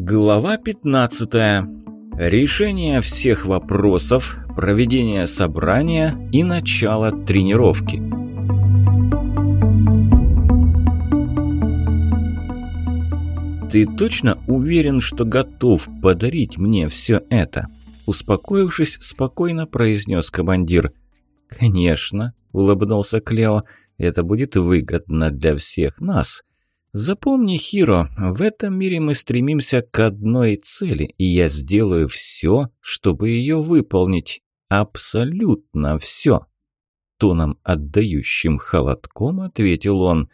Глава 15. Решение всех вопросов, проведение собрания и начало тренировки. «Ты точно уверен, что готов подарить мне все это?» Успокоившись, спокойно произнес командир. «Конечно», – улыбнулся Клео, – «это будет выгодно для всех нас». Запомни, Хиро, в этом мире мы стремимся к одной цели, и я сделаю все, чтобы ее выполнить. Абсолютно все. Тоном, отдающим холодком, ответил он.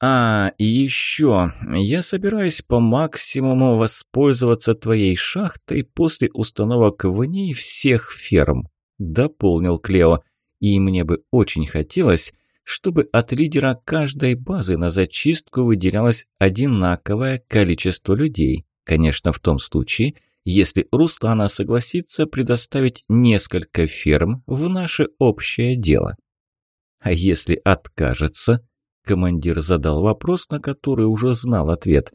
«А, и еще, я собираюсь по максимуму воспользоваться твоей шахтой после установок в ней всех ферм», — дополнил Клео. «И мне бы очень хотелось, чтобы от лидера каждой базы на зачистку выделялось одинаковое количество людей. Конечно, в том случае, если Руслана согласится предоставить несколько ферм в наше общее дело. А если откажется, командир задал вопрос, на который уже знал ответ.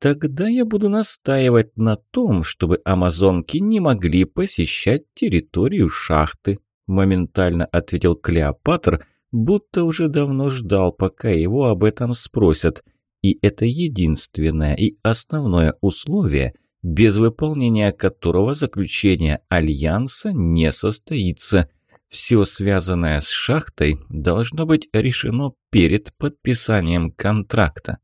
Тогда я буду настаивать на том, чтобы амазонки не могли посещать территорию шахты, моментально ответил Клеопатр, будто уже давно ждал, пока его об этом спросят. И это единственное и основное условие, без выполнения которого заключение альянса не состоится. Все связанное с шахтой должно быть решено перед подписанием контракта.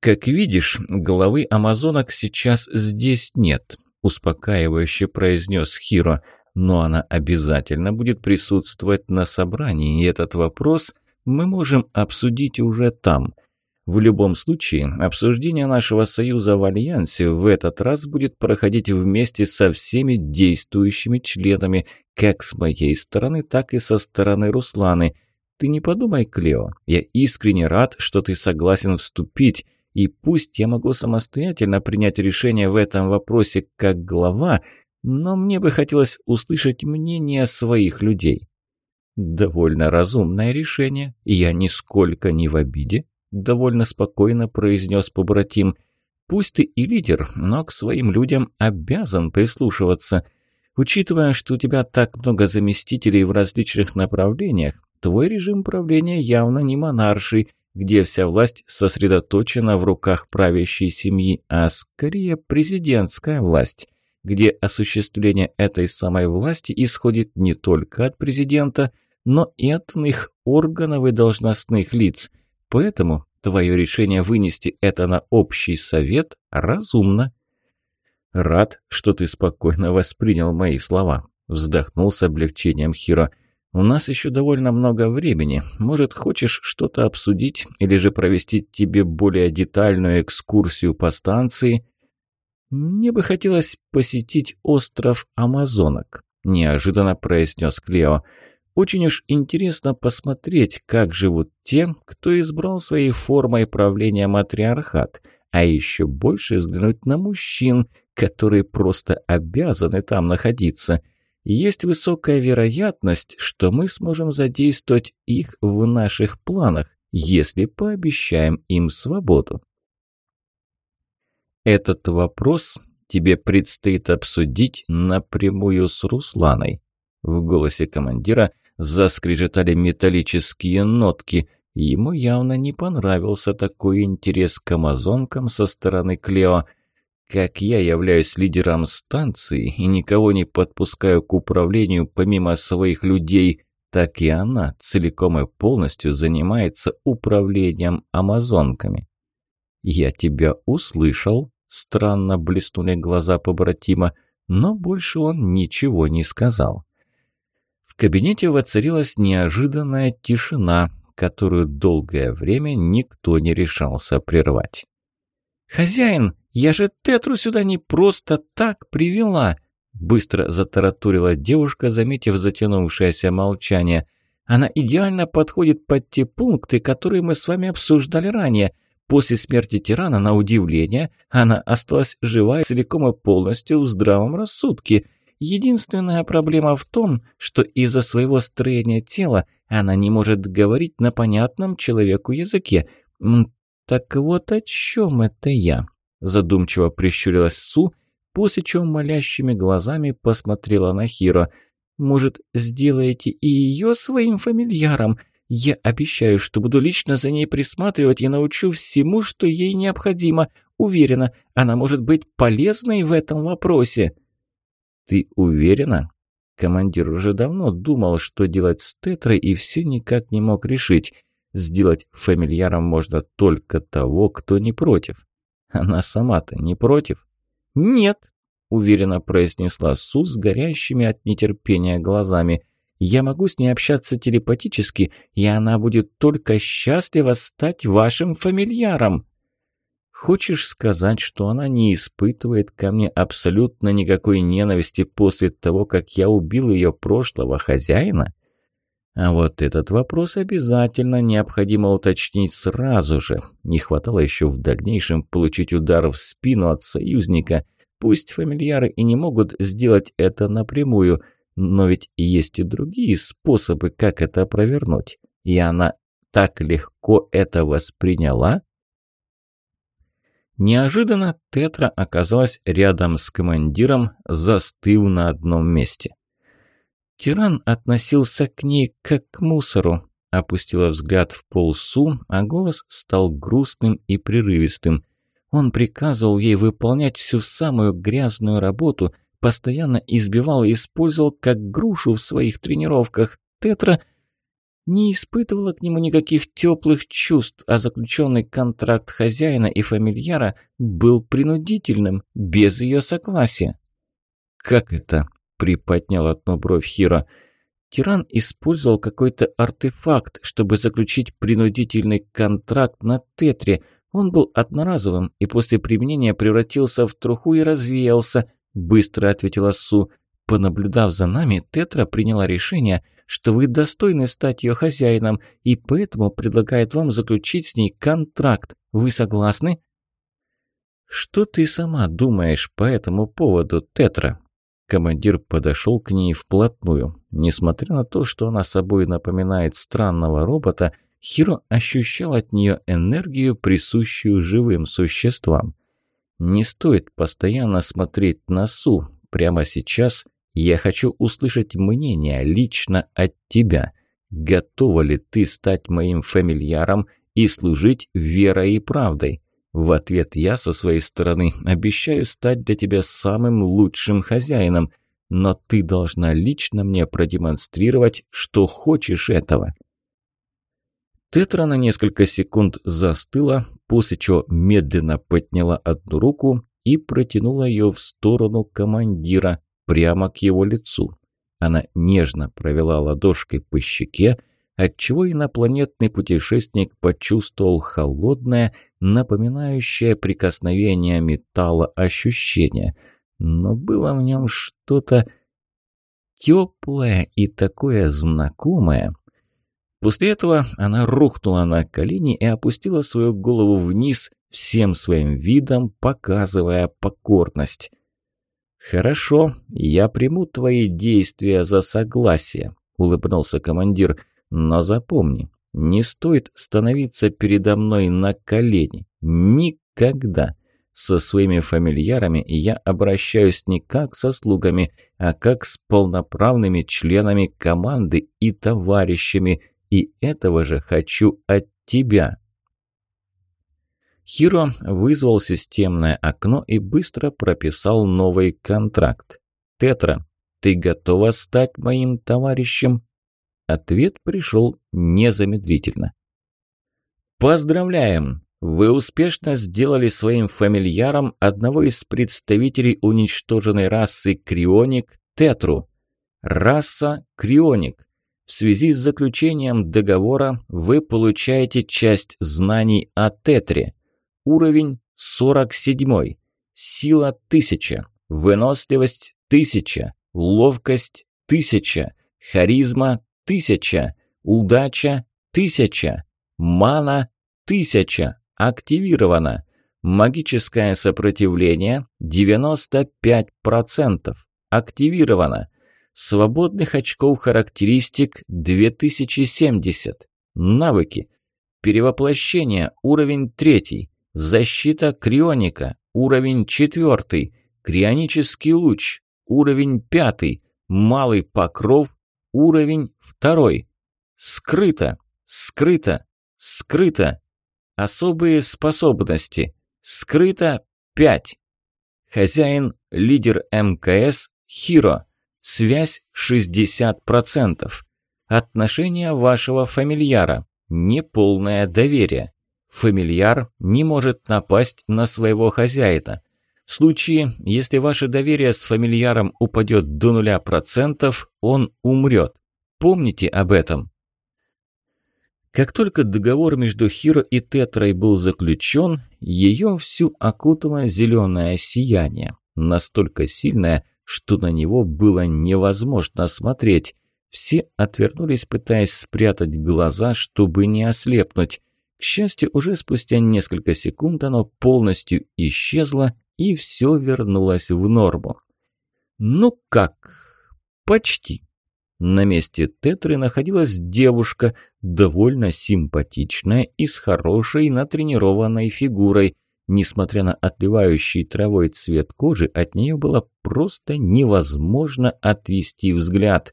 «Как видишь, главы амазонок сейчас здесь нет», – успокаивающе произнес Хиро – но она обязательно будет присутствовать на собрании, и этот вопрос мы можем обсудить уже там. В любом случае, обсуждение нашего союза в Альянсе в этот раз будет проходить вместе со всеми действующими членами, как с моей стороны, так и со стороны Русланы. Ты не подумай, Клео, я искренне рад, что ты согласен вступить, и пусть я могу самостоятельно принять решение в этом вопросе как глава, но мне бы хотелось услышать мнение своих людей. Довольно разумное решение, я нисколько не в обиде, довольно спокойно произнес побратим. Пусть ты и лидер, но к своим людям обязан прислушиваться. Учитывая, что у тебя так много заместителей в различных направлениях, твой режим правления явно не монарший, где вся власть сосредоточена в руках правящей семьи, а скорее президентская власть где осуществление этой самой власти исходит не только от президента, но и от иных органов и должностных лиц. Поэтому твое решение вынести это на общий совет разумно. Рад, что ты спокойно воспринял мои слова. Вздохнул с облегчением Хиро. У нас еще довольно много времени. Может, хочешь что-то обсудить или же провести тебе более детальную экскурсию по станции? «Мне бы хотелось посетить остров Амазонок», – неожиданно произнес Клео. «Очень уж интересно посмотреть, как живут те, кто избрал своей формой правления матриархат, а еще больше взглянуть на мужчин, которые просто обязаны там находиться. Есть высокая вероятность, что мы сможем задействовать их в наших планах, если пообещаем им свободу». Этот вопрос тебе предстоит обсудить напрямую с Русланой. В голосе командира заскрежетали металлические нотки. Ему явно не понравился такой интерес к амазонкам со стороны Клео. Как я являюсь лидером станции и никого не подпускаю к управлению помимо своих людей, так и она целиком и полностью занимается управлением амазонками. «Я тебя услышал», Странно блеснули глаза побратима, но больше он ничего не сказал. В кабинете воцарилась неожиданная тишина, которую долгое время никто не решался прервать. «Хозяин, я же Тетру сюда не просто так привела!» Быстро затараторила девушка, заметив затянувшееся молчание. «Она идеально подходит под те пункты, которые мы с вами обсуждали ранее. После смерти тирана, на удивление, она осталась жива и целиком и полностью в здравом рассудке. Единственная проблема в том, что из-за своего строения тела она не может говорить на понятном человеку языке. Так вот о чем это я? задумчиво прищурилась Су, после чего молящими глазами посмотрела на Хиро. «Может, сделаете и ее своим фамильяром? Я обещаю, что буду лично за ней присматривать и научу всему, что ей необходимо. Уверена, она может быть полезной в этом вопросе». «Ты уверена?» Командир уже давно думал, что делать с Тетрой, и все никак не мог решить. Сделать фамильяром можно только того, кто не против. Она сама-то не против? «Нет», – уверенно произнесла Су с горящими от нетерпения глазами. «Я могу с ней общаться телепатически, и она будет только счастлива стать вашим фамильяром». Хочешь сказать, что она не испытывает ко мне абсолютно никакой ненависти после того, как я убил ее прошлого хозяина? А вот этот вопрос обязательно необходимо уточнить сразу же. Не хватало еще в дальнейшем получить удар в спину от союзника. Пусть фамильяры и не могут сделать это напрямую, но ведь есть и другие способы, как это провернуть. И она так легко это восприняла? Неожиданно Тетра оказалась рядом с командиром, застыв на одном месте. Тиран относился к ней как к мусору, опустила взгляд в пол Су, а голос стал грустным и прерывистым. Он приказывал ей выполнять всю самую грязную работу, постоянно избивал и использовал как грушу в своих тренировках. Тетра не испытывала к нему никаких теплых чувств, а заключенный контракт хозяина и фамильяра был принудительным, без ее согласия. «Как это?» – приподнял одну бровь Хиро. Тиран использовал какой-то артефакт, чтобы заключить принудительный контракт на Тетре. Он был одноразовым и после применения превратился в труху и развеялся, быстро ответила Су. Понаблюдав за нами, Тетра приняла решение, что вы достойны стать ее хозяином, и поэтому предлагает вам заключить с ней контракт. Вы согласны?» «Что ты сама думаешь по этому поводу, Тетра?» Командир подошел к ней вплотную. Несмотря на то, что она собой напоминает странного робота, Хиро ощущал от нее энергию, присущую живым существам. Не стоит постоянно смотреть на Су. Прямо сейчас я хочу услышать мнение лично от тебя. Готова ли ты стать моим фамильяром и служить верой и правдой? В ответ я со своей стороны обещаю стать для тебя самым лучшим хозяином, но ты должна лично мне продемонстрировать, что хочешь этого». Тетра на несколько секунд застыла, после чего медленно подняла одну руку и протянула ее в сторону командира, прямо к его лицу. Она нежно провела ладошкой по щеке, отчего инопланетный путешественник почувствовал холодное, напоминающее прикосновение металла ощущение. Но было в нем что-то теплое и такое знакомое. После этого она рухнула на колени и опустила свою голову вниз, всем своим видом показывая покорность. «Хорошо, я приму твои действия за согласие», – улыбнулся командир. «Но запомни, не стоит становиться передо мной на колени. Никогда. Со своими фамильярами я обращаюсь не как со слугами, а как с полноправными членами команды и товарищами. И этого же хочу от тебя». Хиро вызвал системное окно и быстро прописал новый контракт. «Тетра, ты готова стать моим товарищем?» Ответ пришел незамедлительно. «Поздравляем! Вы успешно сделали своим фамильяром одного из представителей уничтоженной расы Крионик Тетру. Раса Крионик. В связи с заключением договора вы получаете часть знаний о Тетре. Уровень 47. Сила 1000. Выносливость 1000. Ловкость 1000. Харизма 1000. Удача 1000. Мана 1000. Активировано. Магическое сопротивление 95%. Активировано. Свободных очков характеристик 2070. Навыки. Перевоплощение. Уровень 3. Защита крионика. уровень четвертый, крионический луч, уровень пятый, малый покров, уровень второй. Скрыто, скрыто, скрыто. Особые способности. Скрыто 5. Хозяин, лидер МКС, Хиро. Связь 60%. Отношение вашего фамильяра. Неполное доверие. Фамильяр не может напасть на своего хозяина. В случае, если ваше доверие с фамильяром упадет до нуля процентов, он умрет. Помните об этом. Как только договор между Хиро и Тетрой был заключен, ее всю окутало зеленое сияние, настолько сильное, что на него было невозможно смотреть. Все отвернулись, пытаясь спрятать глаза, чтобы не ослепнуть. К счастью, уже спустя несколько секунд оно полностью исчезло, и все вернулось в норму. Ну как? Почти. На месте Тетры находилась девушка, довольно симпатичная и с хорошей натренированной фигурой. Несмотря на отливающий травой цвет кожи, от нее было просто невозможно отвести взгляд.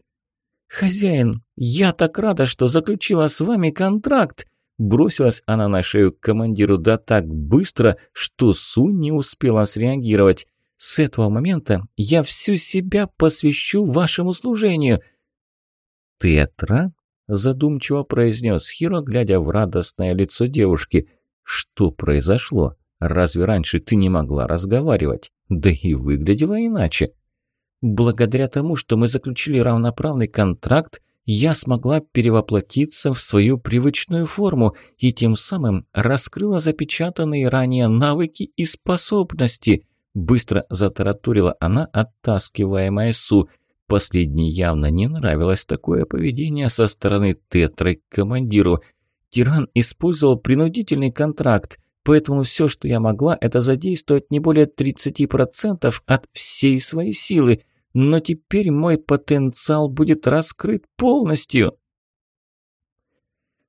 «Хозяин, я так рада, что заключила с вами контракт!» Бросилась она на шею к командиру да так быстро, что Су не успела среагировать. «С этого момента я всю себя посвящу вашему служению!» «Тетра?» – задумчиво произнес Хиро, глядя в радостное лицо девушки. «Что произошло? Разве раньше ты не могла разговаривать? Да и выглядела иначе». «Благодаря тому, что мы заключили равноправный контракт, я смогла перевоплотиться в свою привычную форму и тем самым раскрыла запечатанные ранее навыки и способности», – быстро затараторила она, оттаскивая Су. Последней явно не нравилось такое поведение со стороны Тетры к командиру. Тиран использовал принудительный контракт, поэтому все, что я могла, это задействовать не более 30% от всей своей силы, но теперь мой потенциал будет раскрыт полностью.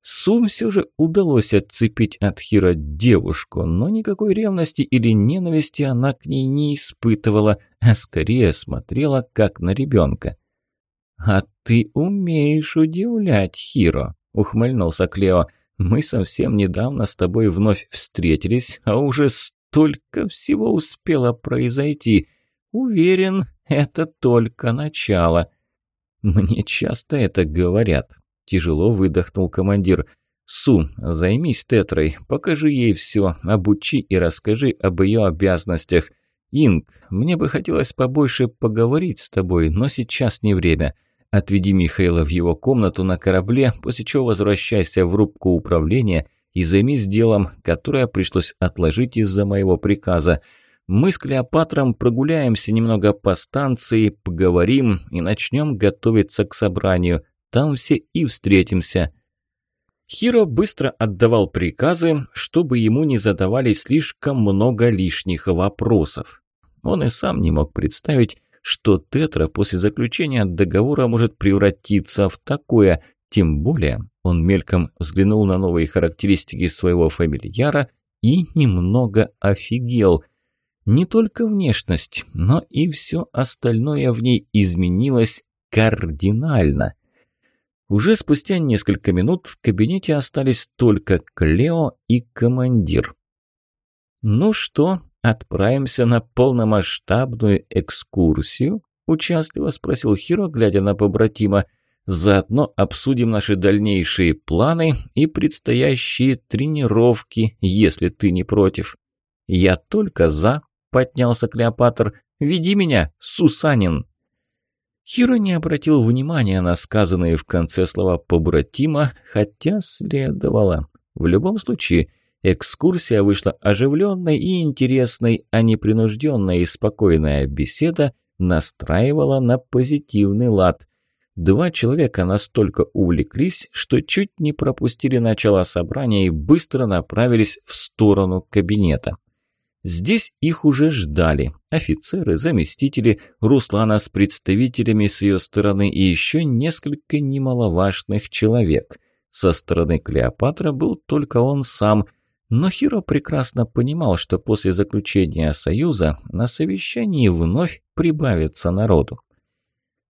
Сум все же удалось отцепить от Хира девушку, но никакой ревности или ненависти она к ней не испытывала, а скорее смотрела как на ребенка. «А ты умеешь удивлять, Хиро», — ухмыльнулся Клео. «Мы совсем недавно с тобой вновь встретились, а уже столько всего успело произойти. Уверен, это только начало». «Мне часто это говорят», Тяжело выдохнул командир. «Су, займись Тетрой, покажи ей все, обучи и расскажи об ее обязанностях. Инг, мне бы хотелось побольше поговорить с тобой, но сейчас не время. Отведи Михаила в его комнату на корабле, после чего возвращайся в рубку управления и займись делом, которое пришлось отложить из-за моего приказа. Мы с Клеопатром прогуляемся немного по станции, поговорим и начнем готовиться к собранию. Там все и встретимся». Хиро быстро отдавал приказы, чтобы ему не задавали слишком много лишних вопросов. Он и сам не мог представить, что Тетра после заключения договора может превратиться в такое, тем более он мельком взглянул на новые характеристики своего фамильяра и немного офигел. Не только внешность, но и все остальное в ней изменилось кардинально. Уже спустя несколько минут в кабинете остались только Клео и командир. «Ну что, отправимся на полномасштабную экскурсию?» – участливо спросил Хиро, глядя на побратима. «Заодно обсудим наши дальнейшие планы и предстоящие тренировки, если ты не против». «Я только за», – поднялся Клеопатр. «Веди меня, Сусанин!» Хиро не обратил внимания на сказанные в конце слова побратима, хотя следовало. В любом случае, экскурсия вышла оживленной и интересной, а непринужденная и спокойная беседа настраивала на позитивный лад. Два человека настолько увлеклись, что чуть не пропустили начало собрания и быстро направились в сторону кабинета. Здесь их уже ждали. Офицеры, заместители, Руслана с представителями с ее стороны и еще несколько немаловажных человек. Со стороны Клеопатра был только он сам. Но Хиро прекрасно понимал, что после заключения союза на совещании вновь прибавится народу.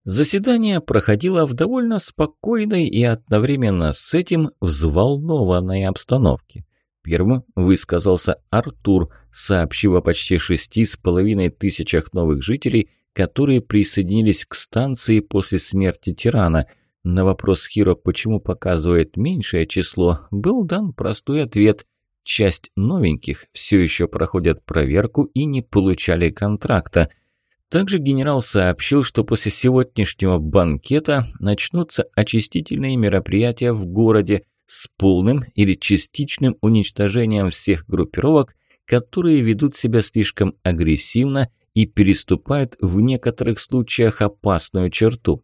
Заседание проходило в довольно спокойной и одновременно с этим взволнованной обстановке. Первым высказался Артур, сообщив о почти шести с половиной тысячах новых жителей, которые присоединились к станции после смерти тирана. На вопрос Хиро, почему показывает меньшее число, был дан простой ответ. Часть новеньких все еще проходят проверку и не получали контракта. Также генерал сообщил, что после сегодняшнего банкета начнутся очистительные мероприятия в городе с полным или частичным уничтожением всех группировок, которые ведут себя слишком агрессивно и переступают в некоторых случаях опасную черту.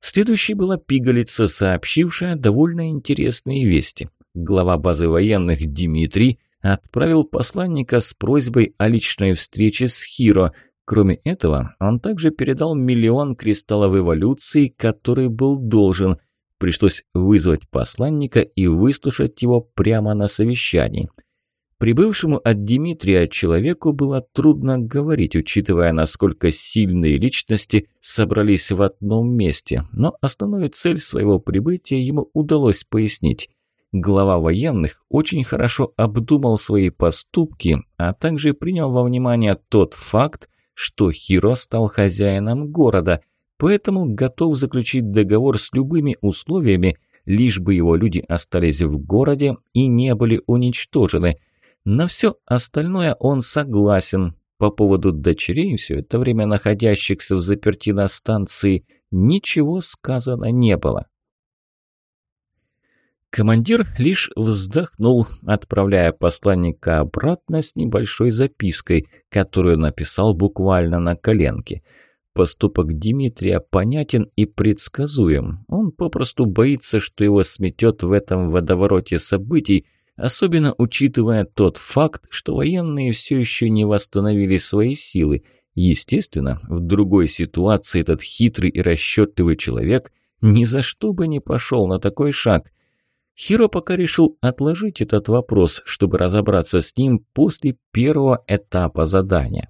Следующей была пигалица, сообщившая довольно интересные вести глава базы военных Дмитрий отправил посланника с просьбой о личной встрече с Хиро. Кроме этого, он также передал миллион кристаллов эволюции, который был должен. Пришлось вызвать посланника и выслушать его прямо на совещании. Прибывшему от Дмитрия человеку было трудно говорить, учитывая, насколько сильные личности собрались в одном месте, но основную цель своего прибытия ему удалось пояснить глава военных очень хорошо обдумал свои поступки, а также принял во внимание тот факт, что Хиро стал хозяином города, поэтому готов заключить договор с любыми условиями, лишь бы его люди остались в городе и не были уничтожены. На все остальное он согласен. По поводу дочерей, все это время находящихся в заперти на станции, ничего сказано не было. Командир лишь вздохнул, отправляя посланника обратно с небольшой запиской, которую написал буквально на коленке. Поступок Дмитрия понятен и предсказуем. Он попросту боится, что его сметет в этом водовороте событий, особенно учитывая тот факт, что военные все еще не восстановили свои силы. Естественно, в другой ситуации этот хитрый и расчетливый человек ни за что бы не пошел на такой шаг. Хиро пока решил отложить этот вопрос, чтобы разобраться с ним после первого этапа задания.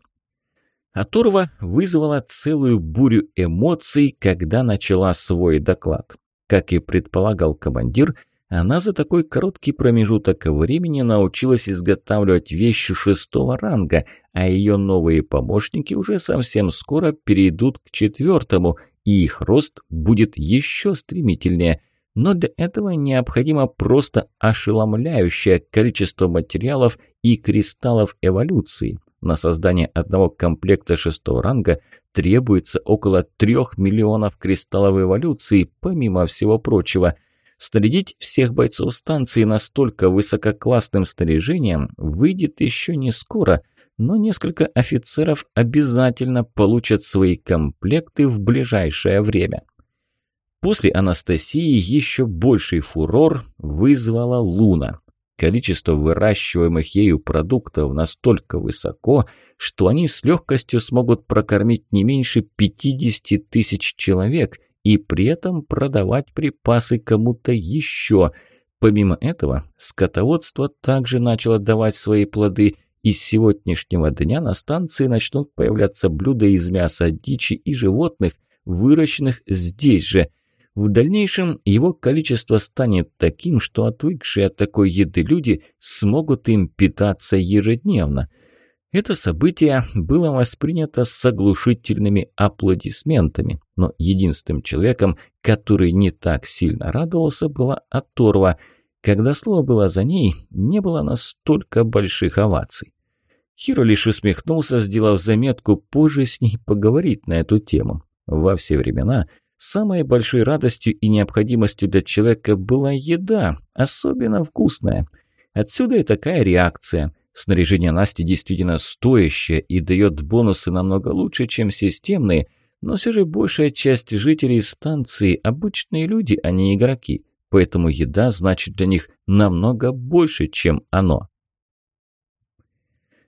Оторва вызвала целую бурю эмоций, когда начала свой доклад. Как и предполагал командир, она за такой короткий промежуток времени научилась изготавливать вещи шестого ранга, а ее новые помощники уже совсем скоро перейдут к четвертому, и их рост будет еще стремительнее – но для этого необходимо просто ошеломляющее количество материалов и кристаллов эволюции. На создание одного комплекта шестого ранга требуется около трех миллионов кристаллов эволюции, помимо всего прочего. Снарядить всех бойцов станции настолько высококлассным снаряжением выйдет еще не скоро, но несколько офицеров обязательно получат свои комплекты в ближайшее время. После Анастасии еще больший фурор вызвала Луна. Количество выращиваемых ею продуктов настолько высоко, что они с легкостью смогут прокормить не меньше 50 тысяч человек и при этом продавать припасы кому-то еще. Помимо этого, скотоводство также начало давать свои плоды, и с сегодняшнего дня на станции начнут появляться блюда из мяса дичи и животных, выращенных здесь же – в дальнейшем его количество станет таким, что отвыкшие от такой еды люди смогут им питаться ежедневно. Это событие было воспринято с оглушительными аплодисментами, но единственным человеком, который не так сильно радовался, была Оторва. Когда слово было за ней, не было настолько больших оваций. Хиро лишь усмехнулся, сделав заметку позже с ней поговорить на эту тему. Во все времена – Самой большой радостью и необходимостью для человека была еда, особенно вкусная. Отсюда и такая реакция. Снаряжение Насти действительно стоящее и дает бонусы намного лучше, чем системные, но все же большая часть жителей станции – обычные люди, а не игроки. Поэтому еда значит для них намного больше, чем оно.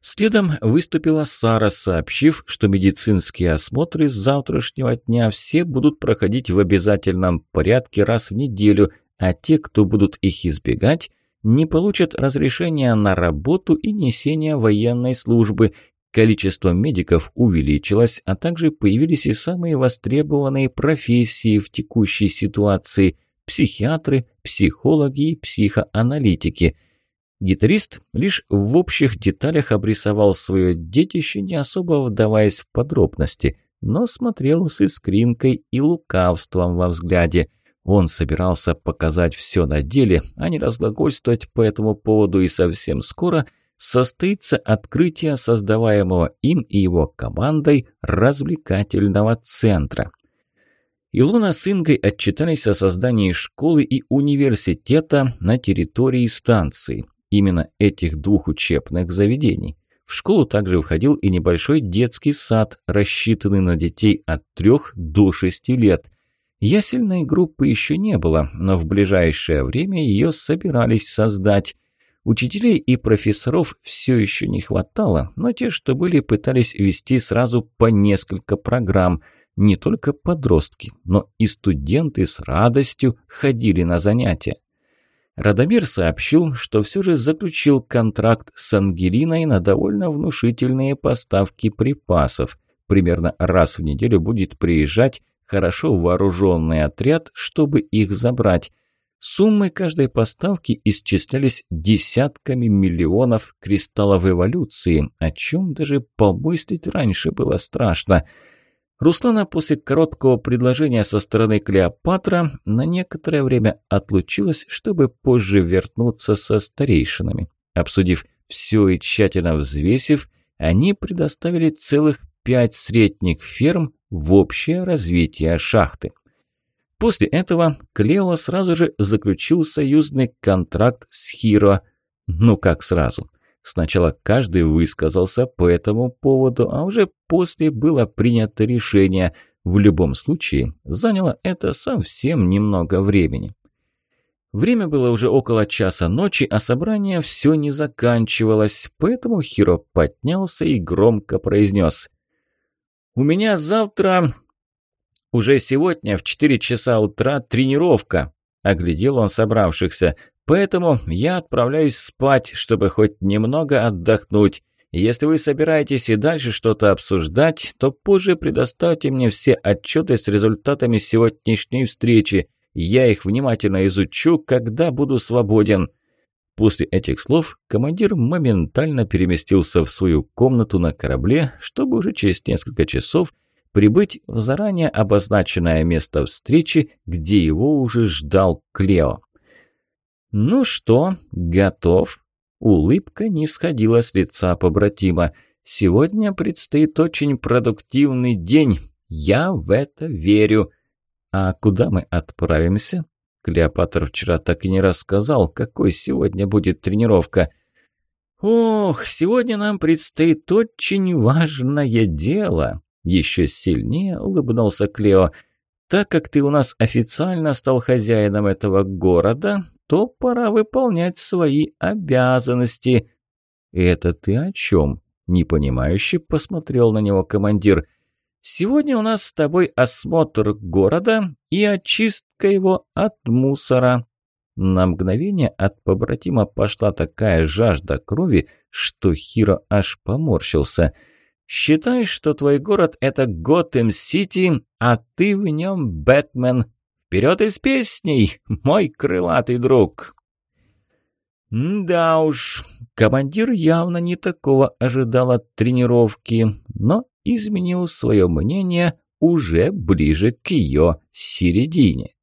Следом выступила Сара, сообщив, что медицинские осмотры с завтрашнего дня все будут проходить в обязательном порядке раз в неделю, а те, кто будут их избегать, не получат разрешения на работу и несение военной службы. Количество медиков увеличилось, а также появились и самые востребованные профессии в текущей ситуации – психиатры, психологи и психоаналитики – Гитарист лишь в общих деталях обрисовал свое детище, не особо вдаваясь в подробности, но смотрел с искринкой и лукавством во взгляде. Он собирался показать все на деле, а не разглагольствовать по этому поводу, и совсем скоро состоится открытие создаваемого им и его командой развлекательного центра. Илона с Ингой отчитались о создании школы и университета на территории станции именно этих двух учебных заведений. В школу также входил и небольшой детский сад, рассчитанный на детей от 3 до 6 лет. Ясельной группы еще не было, но в ближайшее время ее собирались создать. Учителей и профессоров все еще не хватало, но те, что были, пытались вести сразу по несколько программ. Не только подростки, но и студенты с радостью ходили на занятия. Радомир сообщил, что все же заключил контракт с Ангелиной на довольно внушительные поставки припасов. Примерно раз в неделю будет приезжать хорошо вооруженный отряд, чтобы их забрать. Суммы каждой поставки исчислялись десятками миллионов кристаллов эволюции, о чем даже помыслить раньше было страшно – Руслана после короткого предложения со стороны Клеопатра на некоторое время отлучилась, чтобы позже вернуться со старейшинами. Обсудив все и тщательно взвесив, они предоставили целых пять средних ферм в общее развитие шахты. После этого Клео сразу же заключил союзный контракт с Хиро. Ну как сразу? Сначала каждый высказался по этому поводу, а уже после было принято решение. В любом случае, заняло это совсем немного времени. Время было уже около часа ночи, а собрание все не заканчивалось, поэтому Хиро поднялся и громко произнес. «У меня завтра, уже сегодня в 4 часа утра тренировка», – оглядел он собравшихся. Поэтому я отправляюсь спать, чтобы хоть немного отдохнуть. Если вы собираетесь и дальше что-то обсуждать, то позже предоставьте мне все отчеты с результатами сегодняшней встречи. Я их внимательно изучу, когда буду свободен». После этих слов командир моментально переместился в свою комнату на корабле, чтобы уже через несколько часов прибыть в заранее обозначенное место встречи, где его уже ждал Клео. «Ну что, готов?» Улыбка не сходила с лица побратима. «Сегодня предстоит очень продуктивный день. Я в это верю. А куда мы отправимся?» Клеопатр вчера так и не рассказал, какой сегодня будет тренировка. «Ох, сегодня нам предстоит очень важное дело!» Еще сильнее улыбнулся Клео. «Так как ты у нас официально стал хозяином этого города, то пора выполнять свои обязанности». «Это ты о чем?» – непонимающе посмотрел на него командир. «Сегодня у нас с тобой осмотр города и очистка его от мусора». На мгновение от побратима пошла такая жажда крови, что Хиро аж поморщился. «Считай, что твой город – это Готэм-Сити, а ты в нем Бэтмен. Вперед из песней, мой крылатый друг!» Да уж, командир явно не такого ожидал от тренировки, но изменил свое мнение уже ближе к ее середине.